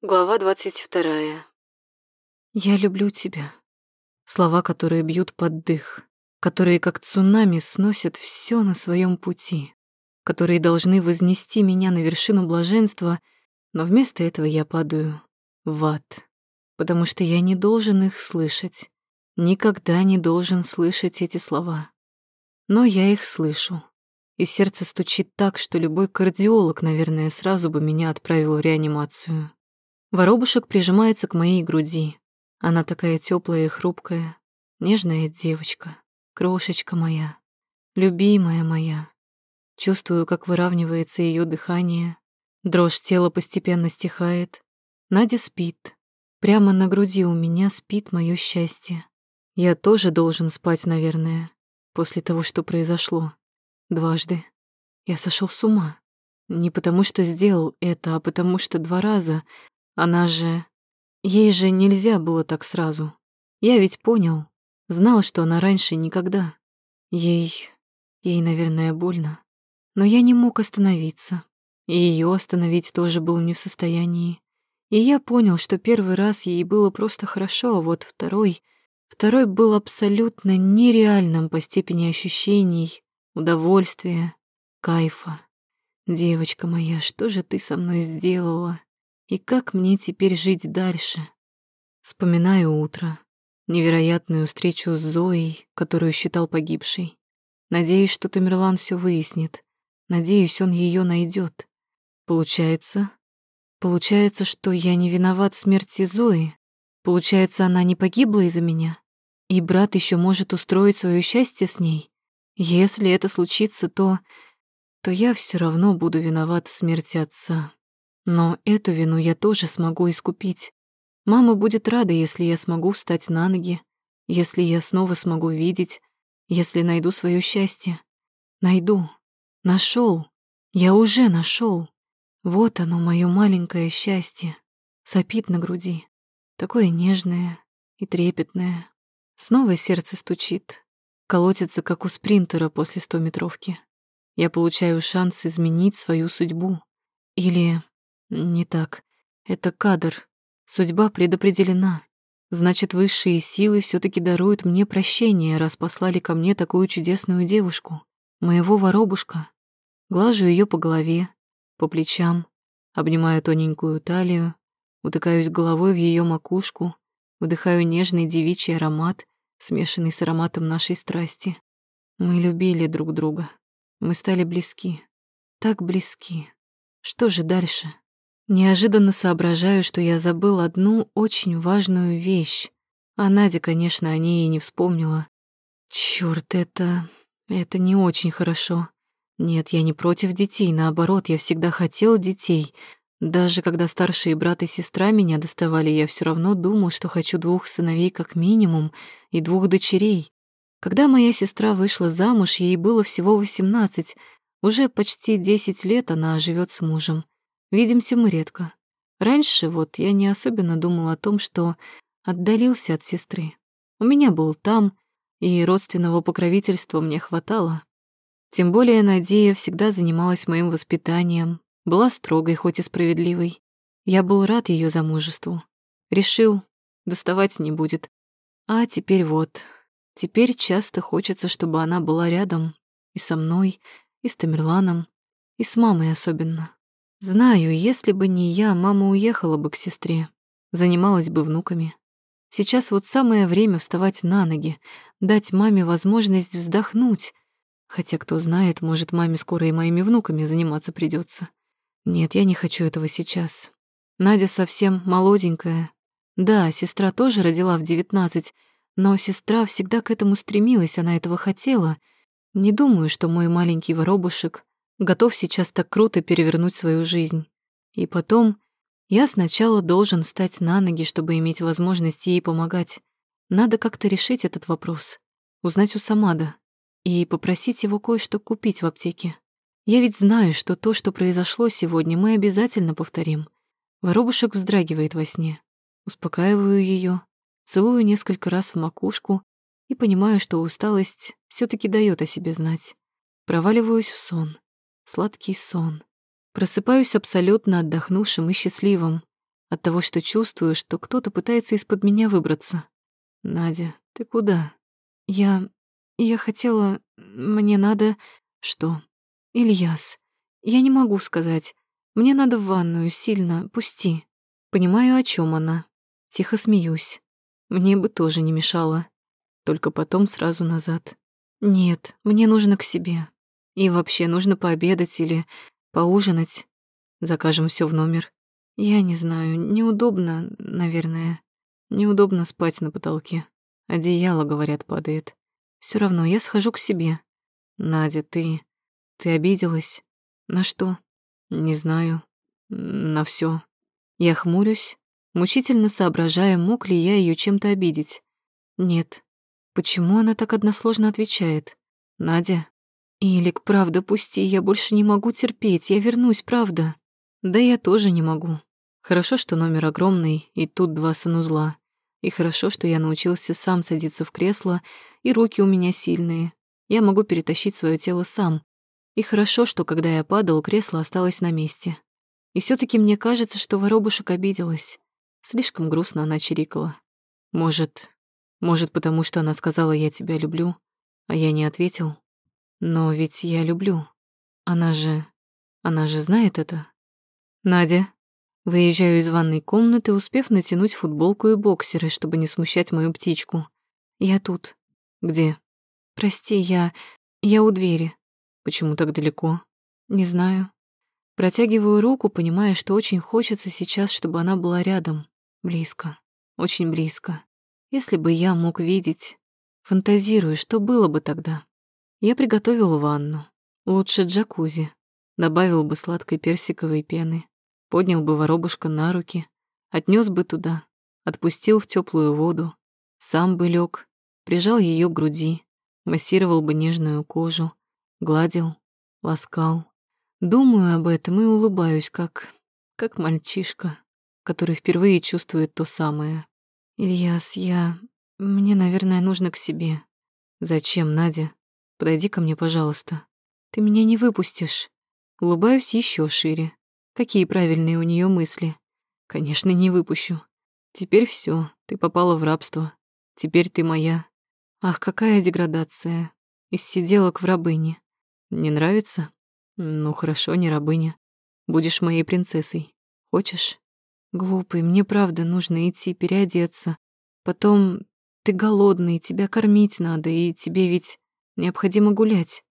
Глава двадцать вторая. «Я люблю тебя». Слова, которые бьют под дых, которые как цунами сносят все на своем пути, которые должны вознести меня на вершину блаженства, но вместо этого я падаю в ад, потому что я не должен их слышать, никогда не должен слышать эти слова. Но я их слышу, и сердце стучит так, что любой кардиолог, наверное, сразу бы меня отправил в реанимацию. Воробушек прижимается к моей груди. Она такая теплая и хрупкая, нежная девочка, крошечка моя, любимая моя. Чувствую, как выравнивается ее дыхание, дрожь тела постепенно стихает. Надя спит. Прямо на груди у меня спит мое счастье. Я тоже должен спать, наверное, после того, что произошло. Дважды. Я сошел с ума. Не потому, что сделал это, а потому, что два раза она же... Ей же нельзя было так сразу. Я ведь понял. Знал, что она раньше никогда. Ей... Ей, наверное, больно. Но я не мог остановиться. И ее остановить тоже был не в состоянии. И я понял, что первый раз ей было просто хорошо, а вот второй... Второй был абсолютно нереальным по степени ощущений, удовольствия, кайфа. Девочка моя, что же ты со мной сделала? И как мне теперь жить дальше? Вспоминаю утро, невероятную встречу с Зоей, которую считал погибшей. Надеюсь, что Тамерлан все выяснит. Надеюсь, он ее найдет. Получается, получается, что я не виноват в смерти Зои. Получается, она не погибла из-за меня. И брат еще может устроить свое счастье с ней. Если это случится, то... то я все равно буду виноват в смерти отца. Но эту вину я тоже смогу искупить. Мама будет рада, если я смогу встать на ноги, если я снова смогу видеть, если найду свое счастье. Найду. Нашел. Я уже нашел. Вот оно, мое маленькое счастье. Сопит на груди. Такое нежное и трепетное. Снова сердце стучит. Колотится, как у спринтера после стометровки. Я получаю шанс изменить свою судьбу. Или не так. Это кадр. Судьба предопределена. Значит, высшие силы все таки даруют мне прощение, раз послали ко мне такую чудесную девушку, моего воробушка. Глажу ее по голове, по плечам, обнимаю тоненькую талию, утыкаюсь головой в ее макушку, вдыхаю нежный девичий аромат, смешанный с ароматом нашей страсти. Мы любили друг друга. Мы стали близки. Так близки. Что же дальше? Неожиданно соображаю, что я забыл одну очень важную вещь. А Надя, конечно, о ней и не вспомнила. Чёрт, это... это не очень хорошо. Нет, я не против детей, наоборот, я всегда хотел детей. Даже когда старшие брат и сестра меня доставали, я все равно думал, что хочу двух сыновей как минимум и двух дочерей. Когда моя сестра вышла замуж, ей было всего восемнадцать. Уже почти десять лет она живет с мужем. Видимся мы редко. Раньше вот я не особенно думал о том, что отдалился от сестры. У меня был там, и родственного покровительства мне хватало. Тем более Надея всегда занималась моим воспитанием, была строгой, хоть и справедливой. Я был рад ее замужеству. Решил, доставать не будет. А теперь вот, теперь часто хочется, чтобы она была рядом и со мной, и с Тамерланом, и с мамой особенно. Знаю, если бы не я, мама уехала бы к сестре, занималась бы внуками. Сейчас вот самое время вставать на ноги, дать маме возможность вздохнуть. Хотя, кто знает, может, маме скоро и моими внуками заниматься придется. Нет, я не хочу этого сейчас. Надя совсем молоденькая. Да, сестра тоже родила в девятнадцать, но сестра всегда к этому стремилась, она этого хотела. Не думаю, что мой маленький воробушек готов сейчас так круто перевернуть свою жизнь. И потом я сначала должен встать на ноги, чтобы иметь возможность ей помогать. Надо как-то решить этот вопрос, узнать у Самада и попросить его кое-что купить в аптеке. Я ведь знаю, что то, что произошло сегодня, мы обязательно повторим. Воробушек вздрагивает во сне. Успокаиваю ее, целую несколько раз в макушку и понимаю, что усталость все таки дает о себе знать. Проваливаюсь в сон. Сладкий сон. Просыпаюсь абсолютно отдохнувшим и счастливым. От того, что чувствую, что кто-то пытается из-под меня выбраться. «Надя, ты куда?» «Я... я хотела... мне надо...» «Что?» «Ильяс, я не могу сказать. Мне надо в ванную, сильно, пусти». Понимаю, о чем она. Тихо смеюсь. Мне бы тоже не мешало. Только потом сразу назад. Нет, мне нужно к себе. И вообще нужно пообедать или поужинать. Закажем все в номер. Я не знаю, неудобно, наверное. Неудобно спать на потолке. Одеяло, говорят, падает. Все равно я схожу к себе. Надя, ты... Ты обиделась? На что? Не знаю. На все. Я хмурюсь, мучительно соображая, мог ли я ее чем-то обидеть. Нет. Почему она так односложно отвечает? Надя? Илик, правда, пусти, я больше не могу терпеть, я вернусь, правда. Да я тоже не могу. Хорошо, что номер огромный, и тут два санузла. И хорошо, что я научился сам садиться в кресло, и руки у меня сильные. Я могу перетащить свое тело сам. И хорошо, что когда я падал, кресло осталось на месте. И все таки мне кажется, что воробушек обиделась. Слишком грустно она чирикала. Может, может, потому что она сказала «я тебя люблю», а я не ответил. Но ведь я люблю. Она же... Она же знает это. Надя, Выезжаю из ванной комнаты, успев натянуть футболку и боксеры, чтобы не смущать мою птичку. Я тут. Где? Прости, я... Я у двери. Почему так далеко? Не знаю. Протягиваю руку, понимая, что очень хочется сейчас, чтобы она была рядом. Близко. Очень близко. Если бы я мог видеть. Фантазирую, что было бы тогда. Я приготовил ванну. Лучше джакузи. Добавил бы сладкой персиковой пены поднял бы воробушка на руки, отнес бы туда, отпустил в теплую воду, сам бы лег, прижал ее к груди, массировал бы нежную кожу, гладил, ласкал. Думаю об этом и улыбаюсь, как... как мальчишка, который впервые чувствует то самое. «Ильяс, я... мне, наверное, нужно к себе». «Зачем, Надя? Подойди ко мне, пожалуйста. Ты меня не выпустишь». Улыбаюсь еще шире. Какие правильные у нее мысли. Конечно, не выпущу. Теперь все, ты попала в рабство. Теперь ты моя. Ах, какая деградация. Из сиделок в рабыне. Не нравится? Ну, хорошо, не рабыня. Будешь моей принцессой. Хочешь? Глупый, мне правда нужно идти переодеться. Потом ты голодный, тебя кормить надо, и тебе ведь необходимо гулять.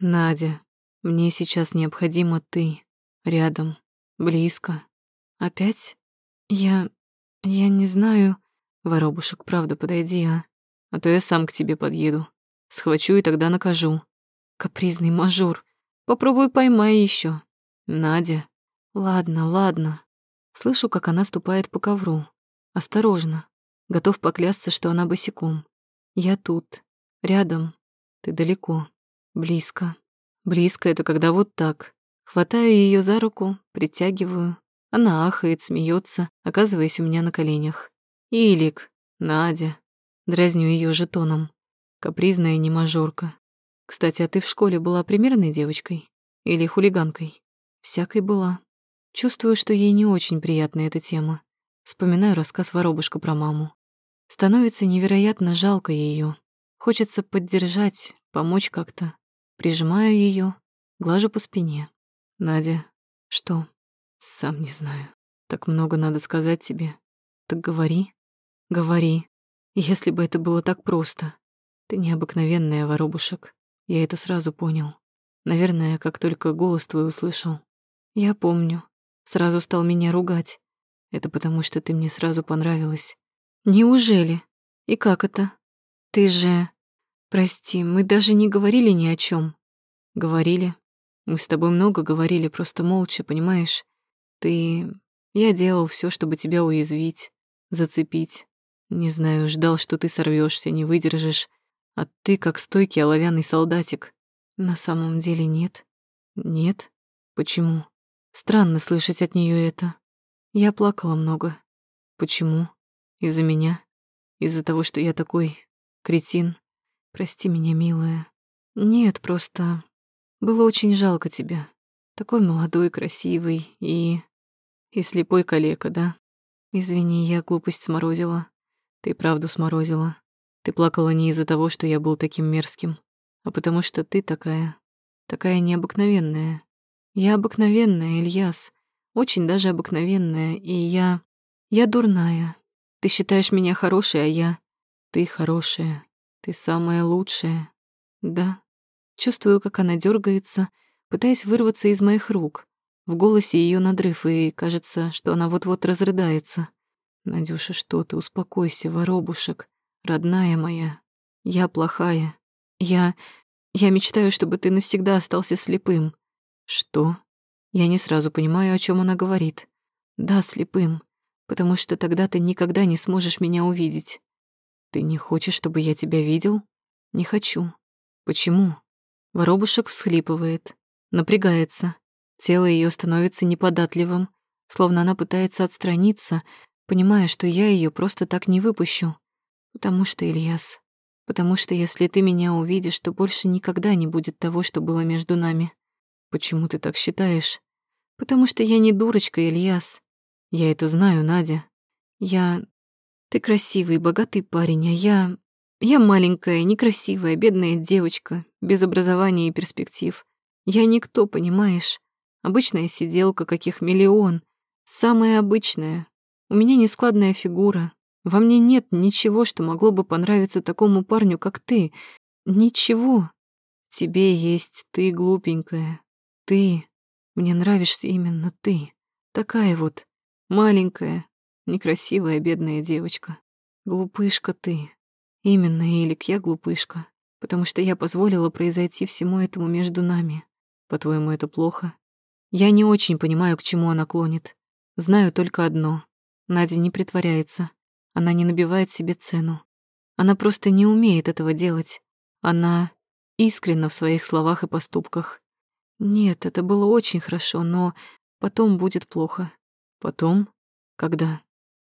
Надя, мне сейчас необходимо ты рядом. Близко. Опять? Я... я не знаю... Воробушек, правда, подойди, а? А то я сам к тебе подъеду. Схвачу и тогда накажу. Капризный мажор. Попробуй поймай еще. Надя. Ладно, ладно. Слышу, как она ступает по ковру. Осторожно. Готов поклясться, что она босиком. Я тут. Рядом. Ты далеко. Близко. Близко — это когда вот так. Хватаю ее за руку, притягиваю. Она ахает, смеется, оказываясь у меня на коленях. Илик, Надя. Дразню ее жетоном. Капризная немажорка. Кстати, а ты в школе была примерной девочкой? Или хулиганкой? Всякой была. Чувствую, что ей не очень приятна эта тема. Вспоминаю рассказ воробушка про маму. Становится невероятно жалко ее. Хочется поддержать, помочь как-то. Прижимаю ее, глажу по спине. Надя, что? Сам не знаю. Так много надо сказать тебе. Так говори. Говори. Если бы это было так просто. Ты необыкновенная, воробушек. Я это сразу понял. Наверное, как только голос твой услышал. Я помню. Сразу стал меня ругать. Это потому, что ты мне сразу понравилась. Неужели? И как это? Ты же... Прости, мы даже не говорили ни о чем. Говорили, мы с тобой много говорили, просто молча, понимаешь? Ты... Я делал все, чтобы тебя уязвить, зацепить. Не знаю, ждал, что ты сорвешься, не выдержишь. А ты как стойкий оловянный солдатик. На самом деле нет. Нет? Почему? Странно слышать от нее это. Я плакала много. Почему? Из-за меня? Из-за того, что я такой кретин? Прости меня, милая. Нет, просто было очень жалко тебя. Такой молодой, красивый и... И слепой калека, да? Извини, я глупость сморозила. Ты правду сморозила. Ты плакала не из-за того, что я был таким мерзким, а потому что ты такая, такая необыкновенная. Я обыкновенная, Ильяс, очень даже обыкновенная, и я... Я дурная. Ты считаешь меня хорошей, а я... Ты хорошая, ты самая лучшая. Да. Чувствую, как она дергается, пытаясь вырваться из моих рук. В голосе ее надрыв, и кажется, что она вот-вот разрыдается. «Надюша, что ты? Успокойся, воробушек. Родная моя. Я плохая. Я... Я мечтаю, чтобы ты навсегда остался слепым». «Что?» Я не сразу понимаю, о чем она говорит. «Да, слепым. Потому что тогда ты никогда не сможешь меня увидеть». «Ты не хочешь, чтобы я тебя видел?» «Не хочу». «Почему?» Воробушек всхлипывает, напрягается. Тело ее становится неподатливым, словно она пытается отстраниться, понимая, что я ее просто так не выпущу. Потому что, Ильяс, потому что если ты меня увидишь, то больше никогда не будет того, что было между нами. Почему ты так считаешь? Потому что я не дурочка, Ильяс. Я это знаю, Надя. Я... Ты красивый, богатый парень, а я... Я маленькая, некрасивая, бедная девочка, без образования и перспектив. Я никто, понимаешь? Обычная сиделка, каких миллион. Самая обычная. У меня нескладная фигура. Во мне нет ничего, что могло бы понравиться такому парню, как ты. Ничего. Тебе есть ты, глупенькая. Ты. Мне нравишься именно ты. Такая вот. Маленькая, некрасивая бедная девочка. Глупышка ты. Именно, Элик, я глупышка, потому что я позволила произойти всему этому между нами. По-твоему, это плохо? Я не очень понимаю, к чему она клонит. Знаю только одно. Надя не притворяется. Она не набивает себе цену. Она просто не умеет этого делать. Она искренна в своих словах и поступках. Нет, это было очень хорошо, но потом будет плохо. Потом? Когда?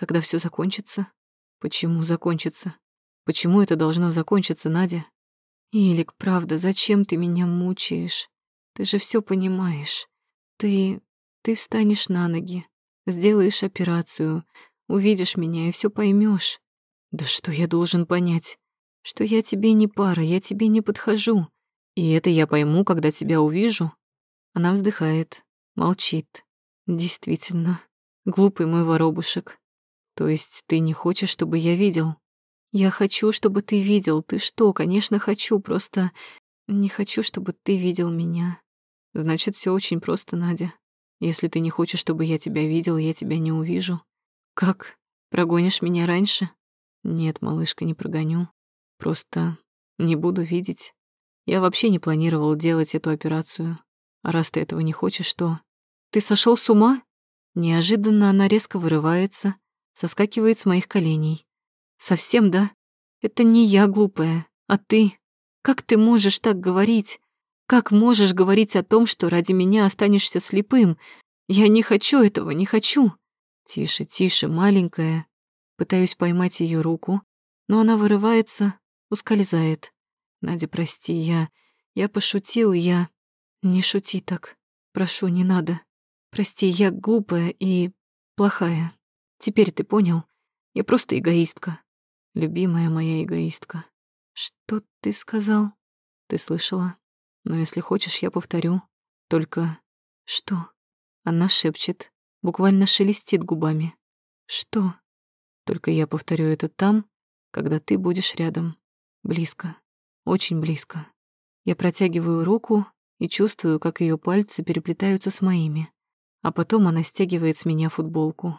Когда все закончится? Почему закончится? Почему это должно закончиться, Надя? Илик, правда, зачем ты меня мучаешь? Ты же все понимаешь. Ты... ты встанешь на ноги, сделаешь операцию, увидишь меня и все поймешь. Да что я должен понять? Что я тебе не пара, я тебе не подхожу. И это я пойму, когда тебя увижу. Она вздыхает, молчит. Действительно, глупый мой воробушек. То есть ты не хочешь, чтобы я видел? Я хочу, чтобы ты видел. Ты что? Конечно, хочу, просто не хочу, чтобы ты видел меня. Значит, все очень просто, Надя. Если ты не хочешь, чтобы я тебя видел, я тебя не увижу. Как? Прогонишь меня раньше? Нет, малышка, не прогоню. Просто не буду видеть. Я вообще не планировал делать эту операцию. А раз ты этого не хочешь, то... Ты сошел с ума? Неожиданно она резко вырывается, соскакивает с моих коленей. Совсем, да? Это не я глупая, а ты. Как ты можешь так говорить? Как можешь говорить о том, что ради меня останешься слепым? Я не хочу этого, не хочу. Тише, тише, маленькая. Пытаюсь поймать ее руку, но она вырывается, ускользает. Надя, прости, я... Я пошутил, я... Не шути так. Прошу, не надо. Прости, я глупая и плохая. Теперь ты понял? Я просто эгоистка. Любимая моя эгоистка. Что ты сказал? Ты слышала? Но если хочешь, я повторю. Только... Что? Она шепчет, буквально шелестит губами. Что? Только я повторю это там, когда ты будешь рядом. Близко. Очень близко. Я протягиваю руку и чувствую, как ее пальцы переплетаются с моими. А потом она стягивает с меня футболку.